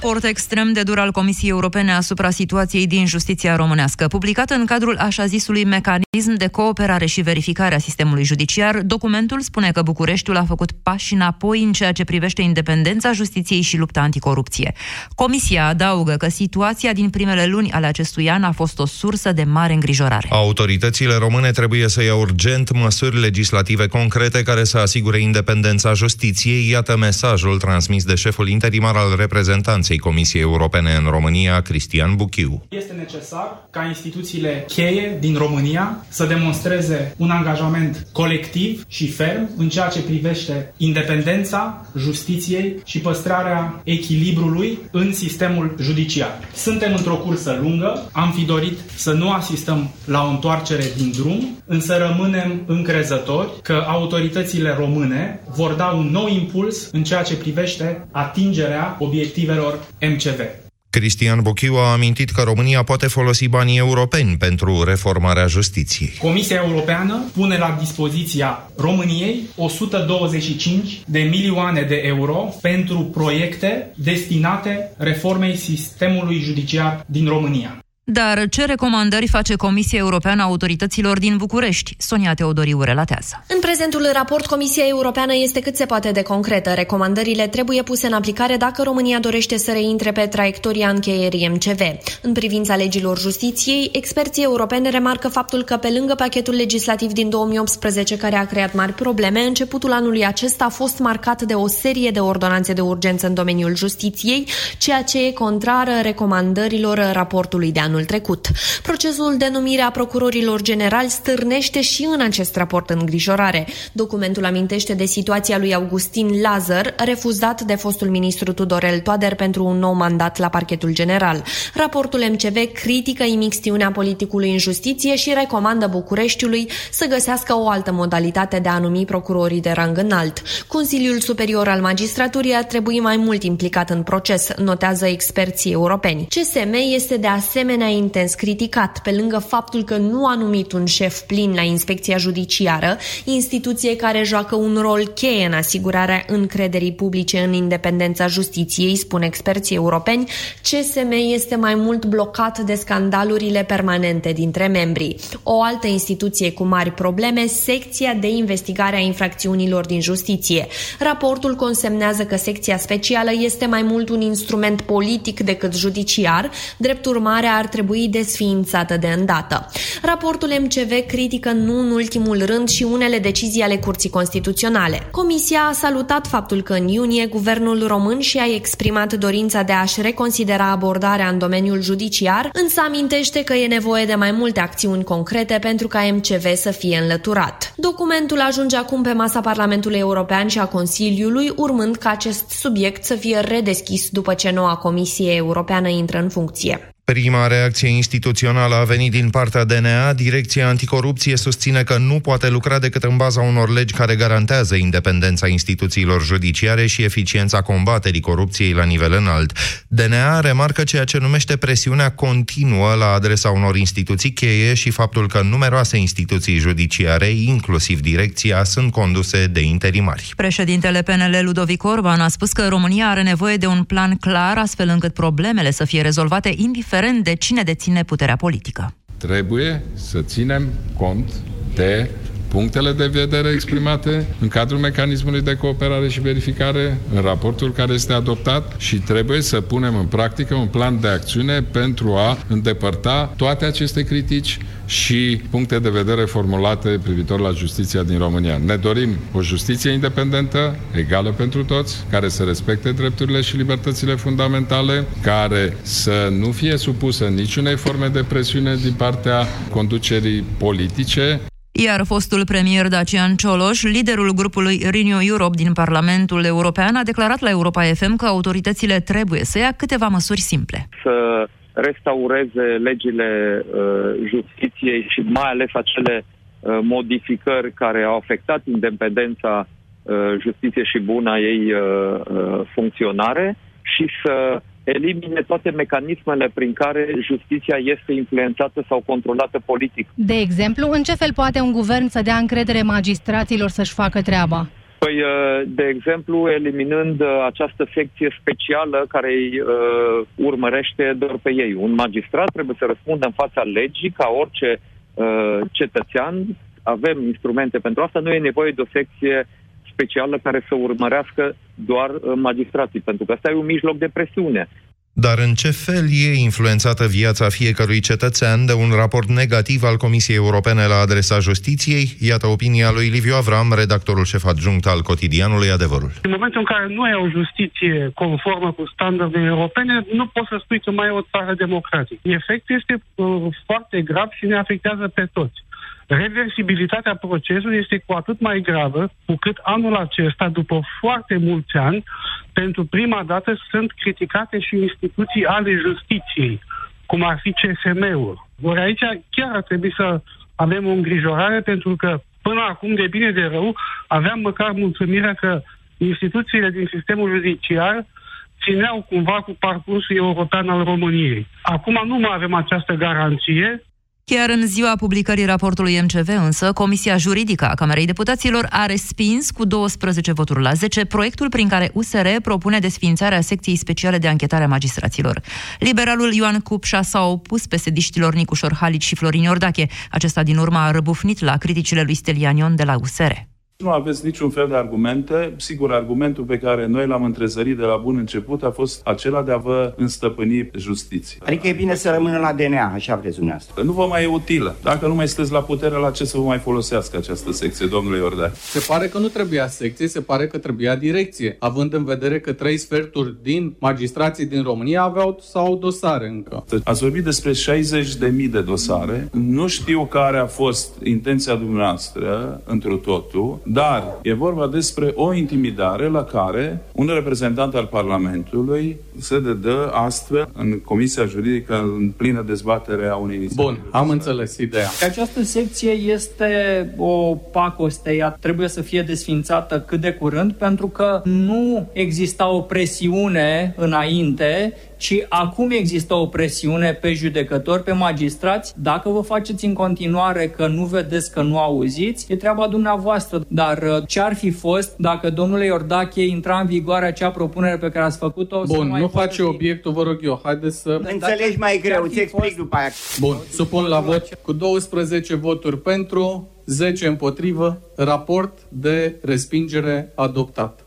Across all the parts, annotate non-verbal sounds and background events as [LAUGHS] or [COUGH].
raport extrem de dur al Comisiei Europene asupra situației din justiția românească. Publicat în cadrul așa zisului mecanism de cooperare și verificare a sistemului judiciar, documentul spune că Bucureștiul a făcut pași înapoi în ceea ce privește independența justiției și lupta anticorupție. Comisia adaugă că situația din primele luni ale acestui an a fost o sursă de mare îngrijorare. Autoritățile române trebuie să ia urgent măsuri legislative concrete care să asigure independența justiției. Iată mesajul transmis de șeful interimar al reprezentanței Comisiei Europene în România, Cristian Buchiu. Este necesar ca instituțiile cheie din România să demonstreze un angajament colectiv și ferm în ceea ce privește independența justiției și păstrarea echilibrului în sistemul judiciar. Suntem într-o cursă lungă, am fi dorit să nu asistăm la o întoarcere din drum, însă rămânem încrezători că autoritățile române vor da un nou impuls în ceea ce privește atingerea obiectivelor MCV. Cristian Bochiu a amintit că România poate folosi banii europeni pentru reformarea justiției. Comisia Europeană pune la dispoziția României 125 de milioane de euro pentru proiecte destinate reformei sistemului judiciar din România. Dar ce recomandări face Comisia Europeană autorităților din București? Sonia Teodoriu relatează. În prezentul raport, Comisia Europeană este cât se poate de concretă. Recomandările trebuie puse în aplicare dacă România dorește să reintre pe traiectoria încheierii MCV. În privința legilor justiției, experții europeni remarcă faptul că pe lângă pachetul legislativ din 2018 care a creat mari probleme, începutul anului acesta a fost marcat de o serie de ordonanțe de urgență în domeniul justiției, ceea ce e contrară recomandărilor raportului de anul anul trecut. Procesul de numire a procurorilor generali stârnește și în acest raport îngrijorare. Documentul amintește de situația lui Augustin Lazar, refuzat de fostul ministru Tudorel Toader pentru un nou mandat la parchetul general. Raportul MCV critică imixtiunea politicului în justiție și recomandă Bucureștiului să găsească o altă modalitate de a numi procurorii de rang înalt. Consiliul Superior al Magistraturii ar trebui mai mult implicat în proces, notează experții europeni. CSM este de asemenea asemenea intens criticat, pe lângă faptul că nu a numit un șef plin la inspecția judiciară, instituție care joacă un rol cheie în asigurarea încrederii publice în independența justiției, spun experții europeni, CSM este mai mult blocat de scandalurile permanente dintre membrii. O altă instituție cu mari probleme, secția de investigare a infracțiunilor din justiție. Raportul consemnează că secția specială este mai mult un instrument politic decât judiciar, drept urmare ar trebui desființată de îndată. Raportul MCV critică nu în ultimul rând și unele decizii ale Curții Constituționale. Comisia a salutat faptul că în iunie guvernul român și-a exprimat dorința de a-și reconsidera abordarea în domeniul judiciar, însă amintește că e nevoie de mai multe acțiuni concrete pentru ca MCV să fie înlăturat. Documentul ajunge acum pe masa Parlamentului European și a Consiliului, urmând ca acest subiect să fie redeschis după ce noua Comisie Europeană intră în funcție. Prima reacție instituțională a venit din partea DNA. Direcția Anticorupție susține că nu poate lucra decât în baza unor legi care garantează independența instituțiilor judiciare și eficiența combaterii corupției la nivel înalt. DNA remarcă ceea ce numește presiunea continuă la adresa unor instituții cheie și faptul că numeroase instituții judiciare, inclusiv direcția, sunt conduse de interimari. Președintele PNL Ludovic Orban a spus că România are nevoie de un plan clar astfel încât problemele să fie rezolvate indiferent indiferent de cine deține puterea politică. Trebuie să ținem cont de punctele de vedere exprimate în cadrul mecanismului de cooperare și verificare, în raportul care este adoptat și trebuie să punem în practică un plan de acțiune pentru a îndepărta toate aceste critici și puncte de vedere formulate privitor la justiția din România. Ne dorim o justiție independentă, egală pentru toți, care să respecte drepturile și libertățile fundamentale, care să nu fie supusă niciunei forme de presiune din partea conducerii politice. Iar fostul premier Dacian Cioloș, liderul grupului Renew Europe din Parlamentul European, a declarat la Europa FM că autoritățile trebuie să ia câteva măsuri simple. Să restaureze legile uh, justiției și mai ales acele uh, modificări care au afectat independența uh, justiției și buna ei uh, uh, funcționare și să elimine toate mecanismele prin care justiția este influențată sau controlată politic. De exemplu, în ce fel poate un guvern să dea încredere magistraților să-și facă treaba? Păi, uh, de exemplu, eliminând uh, această secție specială care îi uh, urmărește doar pe ei. Un magistrat trebuie să răspundă în fața legii ca orice uh, cetățean. Avem instrumente pentru asta, nu e nevoie de o secție specială care să urmărească doar uh, magistrații, pentru că asta e un mijloc de presiune. Dar în ce fel e influențată viața fiecărui cetățean de un raport negativ al Comisiei Europene la adresa justiției? Iată opinia lui Liviu Avram, redactorul șef adjunct al cotidianului Adevărul. În momentul în care nu ai o justiție conformă cu standardele europene, nu poți să spui că mai e o țară democratică. Efectul este uh, foarte grav și ne afectează pe toți. Reversibilitatea procesului este cu atât mai gravă cu cât anul acesta, după foarte mulți ani, pentru prima dată sunt criticate și instituții ale justiției, cum ar fi CSM-ul. Ori aici chiar ar trebui să avem o îngrijorare pentru că până acum, de bine de rău, aveam măcar mulțumirea că instituțiile din sistemul judiciar țineau cumva cu parcursul european al României. Acum nu mai avem această garanție Chiar în ziua publicării raportului MCV, însă, Comisia Juridică a Camerei Deputaților a respins cu 12 voturi la 10 proiectul prin care USR propune desfințarea secției speciale de anchetare a magistraților. Liberalul Ioan Cupșa s-a opus pesediștilor Nicușor Halici și Florin Iordache. Acesta din urmă a răbufnit la criticile lui Stelian Ion de la USR. Nu aveți niciun fel de argumente. Sigur, argumentul pe care noi l-am întrezărit de la bun început a fost acela de a vă înstăpâni justiție. Adică e bine să rămână la DNA, așa vreți dumneavoastră. Nu vă mai e utilă. Dacă nu mai sunteți la putere, la ce să vă mai folosească această secție, domnule Iordan? Se pare că nu trebuia secție, se pare că trebuia direcție, având în vedere că trei sferturi din magistrații din România aveau sau dosare încă. Ați vorbit despre 60.000 de dosare. Nu știu care a fost intenția dumneavoastră, într totul, dar e vorba despre o intimidare la care un reprezentant al Parlamentului se dedă astfel în Comisia Juridică în plină dezbatere a unei inițiative. Bun, am înțeles ideea. Această secție este o pacoste, ea trebuie să fie desfințată cât de curând pentru că nu exista o presiune înainte ci acum există o presiune pe judecători, pe magistrați. Dacă vă faceți în continuare că nu vedeți, că nu auziți, e treaba dumneavoastră. Dar uh, ce ar fi fost dacă domnule Iordache intra în vigoare acea propunere pe care ați făcut-o? Bun, nu face fi... obiectul, vă rog eu. Haideți să... Înțelegi mai greu, îți explic fost... după aia. Bun, supun la vot cu 12 voturi pentru, 10 împotrivă, raport de respingere adoptat.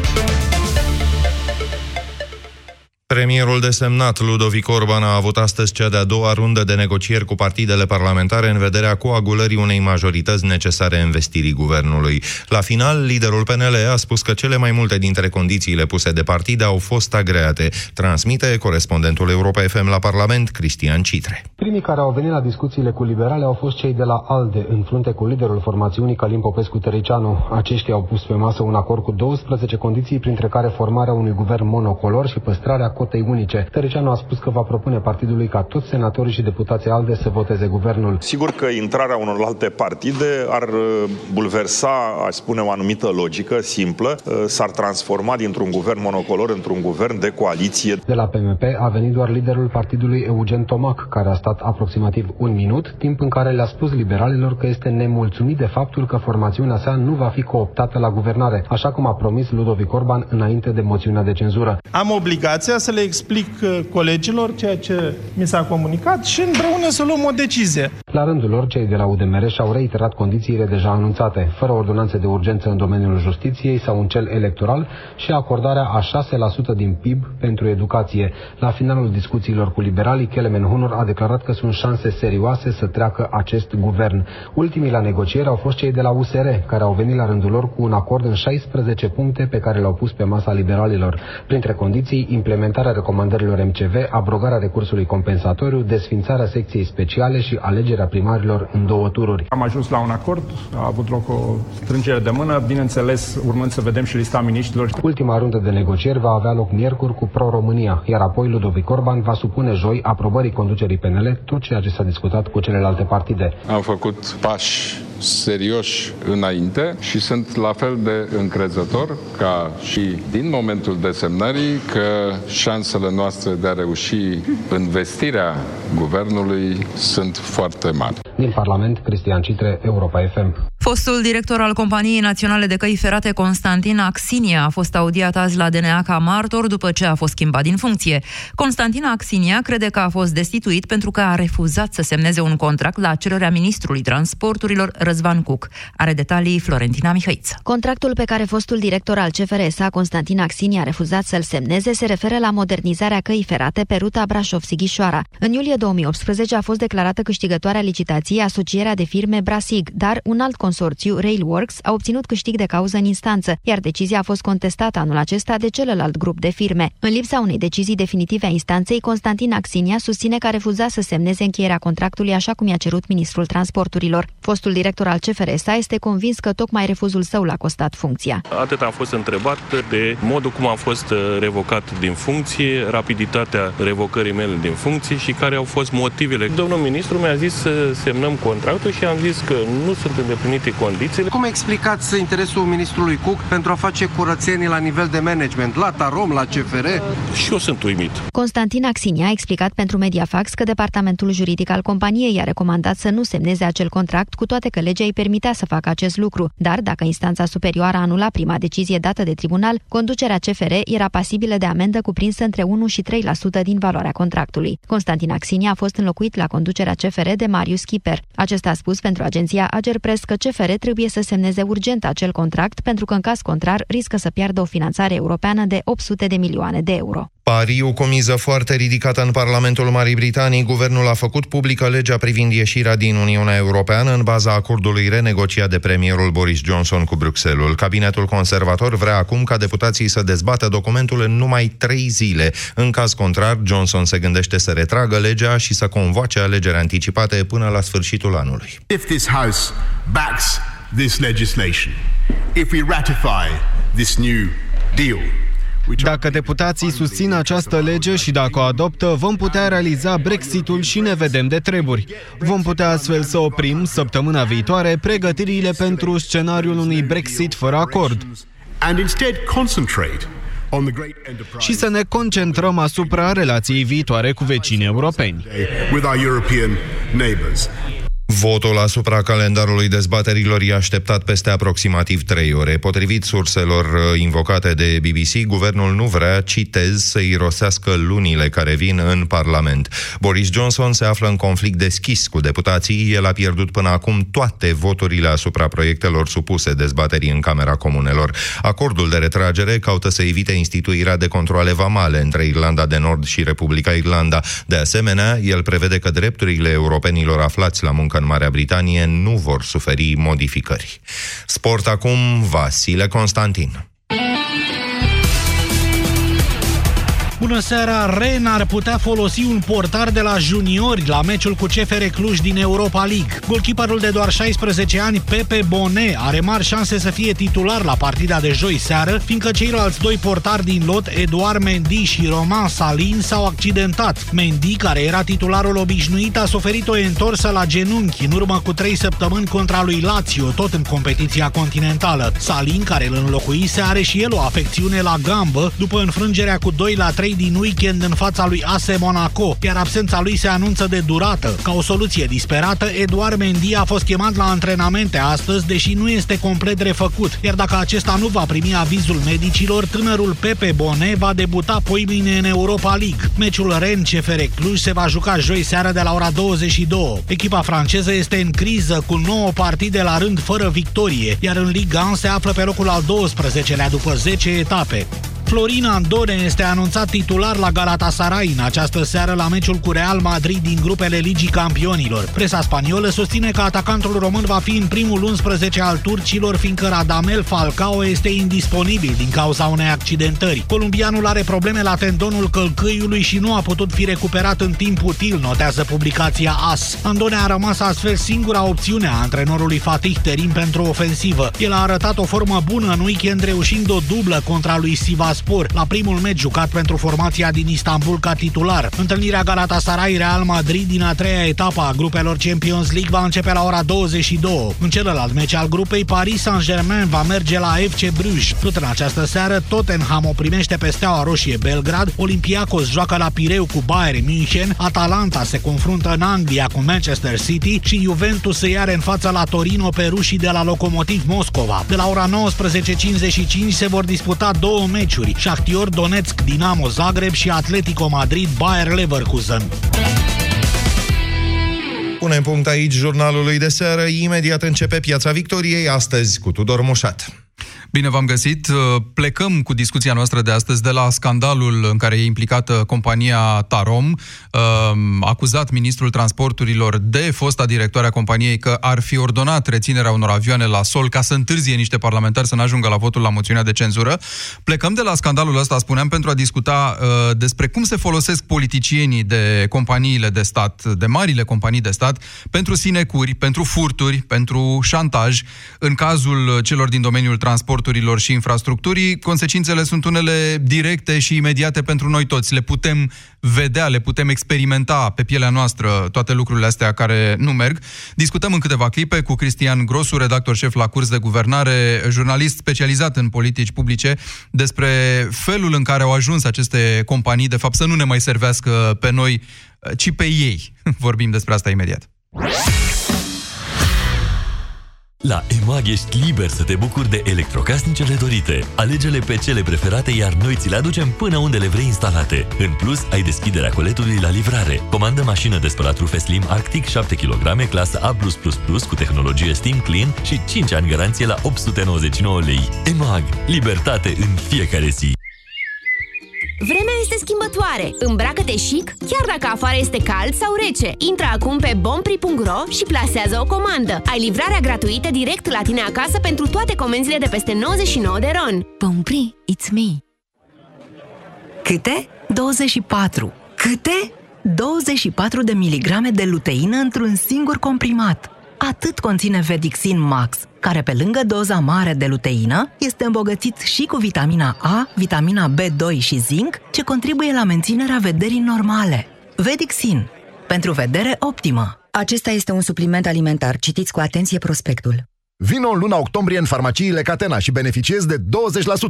Premierul desemnat Ludovic Orban a avut astăzi cea de-a doua rundă de negocieri cu partidele parlamentare în vederea coagulării unei majorități necesare investirii guvernului. La final, liderul PNL a spus că cele mai multe dintre condițiile puse de partide au fost agreate. Transmite corespondentul Europa FM la Parlament, Cristian Citre. Primii care au venit la discuțiile cu liberale au fost cei de la ALDE, în frunte cu liderul formațiunii Calim Popescu Tăricianu. Aceștia au pus pe masă un acord cu 12 condiții, printre care formarea unui guvern monocolor și păstrarea cotei unice. Tăricianu a spus că va propune partidului ca toți senatorii și deputații ALDE să voteze guvernul. Sigur că intrarea unor alte partide ar uh, bulversa, aș spune, o anumită logică simplă, uh, s-ar transforma dintr-un guvern monocolor într-un guvern de coaliție. De la PMP a venit doar liderul partidului Eugen Tomac, care a stat aproximativ un minut, timp în care le-a spus liberalilor că este nemulțumit de faptul că formațiunea sa nu va fi cooptată la guvernare, așa cum a promis Ludovic Orban înainte de moțiunea de cenzură. Am obligația să le explic uh, colegilor ceea ce mi s-a comunicat și împreună să luăm o decizie. La rândul lor, cei de la UDMR și-au reiterat condițiile deja anunțate, fără ordonanțe de urgență în domeniul justiției sau un cel electoral și acordarea a 6% din PIB pentru educație. La finalul discuțiilor cu liberalii, Kelemen Hunor a declarat că sunt șanse serioase să treacă acest guvern. Ultimii la negocieri au fost cei de la USR, care au venit la rândul lor cu un acord în 16 puncte pe care le-au pus pe masa liberalilor. Printre condiții, implementarea recomandărilor MCV, abrogarea recursului compensatoriu, desfințarea secției speciale și alegerea primarilor în două tururi. Am ajuns la un acord, a avut loc o strângere de mână, bineînțeles, urmând să vedem și lista miniștrilor. Ultima rundă de negocieri va avea loc miercuri cu Pro-România, iar apoi Ludovic Orban va supune joi aprobării conducerii PNL tot ceea ce s-a discutat cu celelalte partide. Am făcut pași serioși înainte și sunt la fel de încrezător ca și din momentul desemnării că șansele noastre de a reuși investirea guvernului sunt foarte mari. Din Parlament, Cristian Citre, Europa FM. Fostul director al Companiei Naționale de Căi Ferate, Constantin Axinia, a fost audiat azi la DNA ca martor după ce a fost schimbat din funcție. Constantin Axinia crede că a fost destituit pentru că a refuzat să semneze un contract la cererea ministrului transporturilor, Răzvan Cuc. Are detalii Florentina Mihăiță. Contractul pe care fostul director al CFRSA, Constantin Axinia, a refuzat să-l semneze se referă la modernizarea căii ferate pe ruta Brașov-Sighișoara. În iulie 2018 a fost declarată câștigătoarea licitației asocierea de firme Brasig, dar un alt consorțiu, Railworks, a obținut câștig de cauză în instanță, iar decizia a fost contestată anul acesta de celălalt grup de firme. În lipsa unei decizii definitive a instanței, Constantin Axinia susține că a refuzat să semneze încheierea contractului așa cum i-a cerut ministrul transporturilor. Fostul director al CFRSA este convins că tocmai refuzul său l-a costat funcția. Atât am fost întrebat de modul cum am fost uh, revocat din funcție, rapiditatea revocării mele din funcție și care au fost motivele. Domnul ministru mi-a zis să semnăm contractul și am zis că nu sunt îndeplinite anumite condiții. Cum explicați interesul ministrului Cook pentru a face curățenii la nivel de management, la Tarom, la CFR? Și eu sunt uimit. Constantin Axinia a explicat pentru Mediafax că departamentul juridic al companiei i-a recomandat să nu semneze acel contract, cu toate că legea îi permitea să facă acest lucru. Dar dacă instanța superioară anula prima decizie dată de tribunal, conducerea CFR era pasibilă de amendă cuprinsă între 1 și 3% din valoarea contractului. Constantin Axinia a fost înlocuit la conducerea CFR de Marius Kiper. Acesta a spus pentru agenția Agerpres că CFR trebuie să semneze urgent acel contract pentru că în caz contrar riscă să piardă o finanțare europeană de 800 de milioane de euro. Pariu cu miză foarte ridicată în Parlamentul Marii Britanii, guvernul a făcut publică legea privind ieșirea din Uniunea Europeană în baza acordului renegociat de premierul Boris Johnson cu Bruxelles. Cabinetul conservator vrea acum ca deputații să dezbată documentul în numai trei zile. În caz contrar, Johnson se gândește să retragă legea și să convoace alegeri anticipate până la sfârșitul anului. If this House backs this legislation, if we ratify this new deal, dacă deputații susțin această lege și dacă o adoptă, vom putea realiza Brexitul și ne vedem de treburi. Vom putea astfel să oprim, săptămâna viitoare, pregătirile pentru scenariul unui Brexit fără acord. And instead concentrate și să ne concentrăm asupra relației viitoare cu vecinii europeni. Votul asupra calendarului dezbaterilor e așteptat peste aproximativ trei ore. Potrivit surselor uh, invocate de BBC, guvernul nu vrea, citez, să irosească lunile care vin în Parlament. Boris Johnson se află în conflict deschis cu deputații. El a pierdut până acum toate voturile asupra proiectelor supuse dezbaterii în Camera Comunelor. Acordul de retragere caută să evite instituirea de controle vamale între Irlanda de Nord și Republica Irlanda. De asemenea, el prevede că drepturile europenilor aflați la muncă în Marea Britanie nu vor suferi modificări. Sport acum, Vasile Constantin. Bună seara! Ren ar putea folosi un portar de la juniori la meciul cu CFR Cluj din Europa League. Golkeeperul de doar 16 ani, Pepe Bone, are mari șanse să fie titular la partida de joi seară, fiindcă ceilalți doi portari din lot, Eduard Mendy și Roman Salin, s-au accidentat. Mendy, care era titularul obișnuit, a suferit o întorsă la genunchi în urmă cu 3 săptămâni contra lui Lazio, tot în competiția continentală. Salin, care îl înlocuise, are și el o afecțiune la gambă după înfrângerea cu 2 la 3 3 din weekend în fața lui ASE Monaco, iar absența lui se anunță de durată. Ca o soluție disperată, Eduard Mendy a fost chemat la antrenamente astăzi, deși nu este complet refăcut, iar dacă acesta nu va primi avizul medicilor, tânărul Pepe Bone va debuta poimine în Europa League. Meciul Ren CFR Cluj se va juca joi seara de la ora 22. Echipa franceză este în criză cu 9 partide la rând fără victorie, iar în Liga 1 se află pe locul al 12-lea după 10 etape. Florin Andone este anunțat titular la Galatasaray în această seară la meciul cu Real Madrid din grupele Ligii Campionilor. Presa spaniolă susține că atacantul român va fi în primul 11 al turcilor, fiindcă Radamel Falcao este indisponibil din cauza unei accidentări. Columbianul are probleme la tendonul călcâiului și nu a putut fi recuperat în timp util, notează publicația AS. Andone a rămas astfel singura opțiune a antrenorului Fatih Terim pentru ofensivă. El a arătat o formă bună în weekend reușind o dublă contra lui Sivas Trabzonspor la primul meci jucat pentru formația din Istanbul ca titular. Întâlnirea Galatasaray-Real Madrid din a treia etapă a grupelor Champions League va începe la ora 22. În celălalt meci al grupei, Paris Saint-Germain va merge la FC Bruges. Tot în această seară, Tottenham o primește pe Steaua Roșie Belgrad, Olympiacos joacă la Pireu cu Bayern München, Atalanta se confruntă în Anglia cu Manchester City și Juventus se iare în fața la Torino pe rușii de la Lokomotiv Moscova. De la ora 19.55 se vor disputa două meciuri, Shakhtyor Donetsk Dinamo Zagreb și Atletico Madrid Bayer Leverkusen. Punem punct aici jurnalului de seară. Imediat începe Piața Victoriei, astăzi cu Tudor Moșat. Bine v-am găsit. Plecăm cu discuția noastră de astăzi de la scandalul în care e implicată compania Tarom. Acuzat ministrul transporturilor de fosta directoare a companiei că ar fi ordonat reținerea unor avioane la sol ca să întârzie niște parlamentari să nu ajungă la votul la moțiunea de cenzură. Plecăm de la scandalul ăsta, spuneam, pentru a discuta uh, despre cum se folosesc politicienii de companiile de stat, de marile companii de stat, pentru sinecuri, pentru furturi, pentru șantaj. În cazul celor din domeniul transporturilor și infrastructurii, consecințele sunt unele directe și imediate pentru noi toți. Le putem vedea, le putem experimenta pe pielea noastră toate lucrurile astea care nu merg. Discutăm în câteva clipe cu Cristian Grosu, redactor șef la curs de guvernare, jurnalist specializat în politici publice, despre felul în care au ajuns aceste companii, de fapt, să nu ne mai servească pe noi, ci pe ei. [LAUGHS] Vorbim despre asta imediat. La EMAG ești liber să te bucuri de electrocasnicele dorite. Alege-le pe cele preferate, iar noi ți le aducem până unde le vrei instalate. În plus, ai deschiderea coletului la livrare. Comandă mașină de spălat rufe Slim Arctic 7 kg, clasă A+++, cu tehnologie Steam Clean și 5 ani garanție la 899 lei. EMAG. Libertate în fiecare zi. Vremea este schimbătoare. Îmbracă-te chic, chiar dacă afară este cald sau rece. Intră acum pe bompri.ro și plasează o comandă. Ai livrarea gratuită direct la tine acasă pentru toate comenzile de peste 99 de ron. Bompri, it's me. Câte? 24. Câte? 24 de miligrame de luteină într-un singur comprimat. Atât conține Vedixin Max, care pe lângă doza mare de luteină, este îmbogățit și cu vitamina A, vitamina B2 și zinc, ce contribuie la menținerea vederii normale. Vedixin. Pentru vedere optimă. Acesta este un supliment alimentar. Citiți cu atenție prospectul. Vino în luna octombrie în farmaciile Catena și beneficiezi de 20%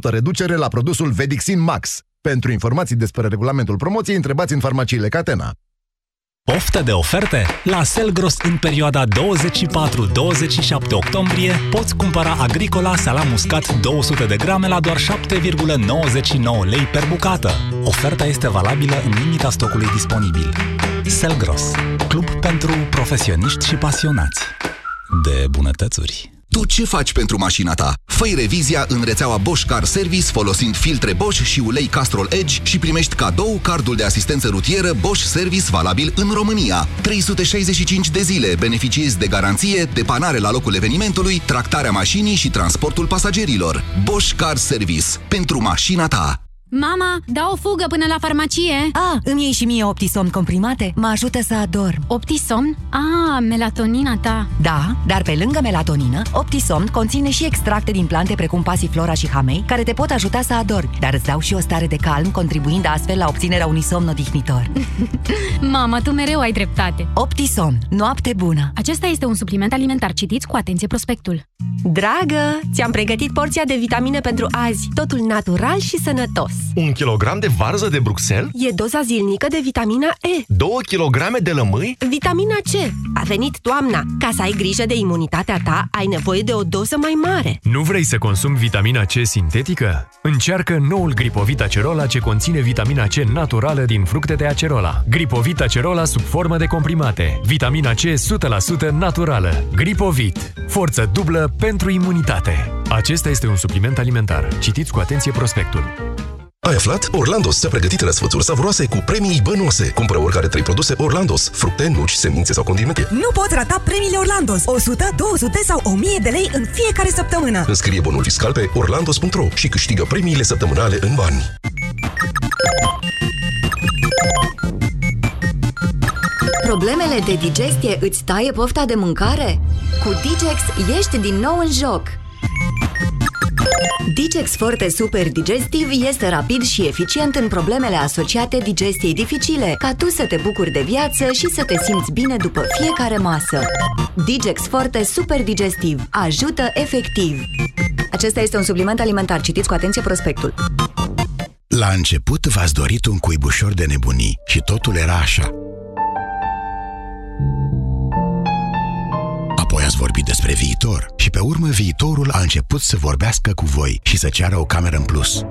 reducere la produsul Vedixin Max. Pentru informații despre regulamentul promoției, întrebați în farmaciile Catena. Poftă de oferte? La Selgros în perioada 24-27 octombrie poți cumpăra Agricola salam uscat 200 de grame la doar 7,99 lei per bucată. Oferta este valabilă în limita stocului disponibil. Selgros, club pentru profesioniști și pasionați de bunătățuri. Tu ce faci pentru mașina ta? Făi revizia în rețeaua Bosch Car Service folosind filtre Bosch și ulei Castrol Edge și primești cadou cardul de asistență rutieră Bosch Service valabil în România. 365 de zile beneficiezi de garanție, depanare la locul evenimentului, tractarea mașinii și transportul pasagerilor. Bosch Car Service. Pentru mașina ta. Mama, dau o fugă până la farmacie. Ah, îmi iei și mie Optisomn comprimate? Mă ajută să adorm. Optisomn? Ah, melatonina ta. Da, dar pe lângă melatonină, Optisomn conține și extracte din plante precum pasiflora și hamei, care te pot ajuta să adormi, dar îți dau și o stare de calm, contribuind astfel la obținerea unui somn odihnitor. [LAUGHS] Mama, tu mereu ai dreptate. Optisomn. Noapte bună. Acesta este un supliment alimentar. Citiți cu atenție prospectul. Dragă, ți-am pregătit porția de vitamine pentru azi. Totul natural și sănătos. Un kilogram de varză de Bruxelles? E doza zilnică de vitamina E. 2 kilograme de lămâi? Vitamina C. A venit toamna. Ca să ai grijă de imunitatea ta, ai nevoie de o doză mai mare. Nu vrei să consumi vitamina C sintetică? Încearcă noul Gripovit Acerola ce conține vitamina C naturală din fructe de acerola. Gripovit Acerola sub formă de comprimate. Vitamina C 100% naturală. Gripovit. Forță dublă pentru imunitate. Acesta este un supliment alimentar. Citiți cu atenție prospectul. Ai aflat? Orlandos ți-a pregătit răsfățuri savuroase cu premii bănoase. Cumpără oricare trei produse Orlandos, fructe, nuci, semințe sau condimente. Nu poți rata premiile Orlandos. 100, 200 sau 1000 de lei în fiecare săptămână. Înscrie bonul fiscal pe orlandos.ro și câștigă premiile săptămânale în bani. Problemele de digestie îți taie pofta de mâncare? Cu Digex ești din nou în joc! Digex Forte Super Digestiv este rapid și eficient în problemele asociate digestiei dificile, ca tu să te bucuri de viață și să te simți bine după fiecare masă. Digex Forte Super Digestiv ajută efectiv. Acesta este un supliment alimentar. Citiți cu atenție prospectul. La început v-ați dorit un cuibușor de nebunii și totul era așa. Vorbit despre viitor și pe urmă viitorul a început să vorbească cu voi și să ceară o cameră în plus.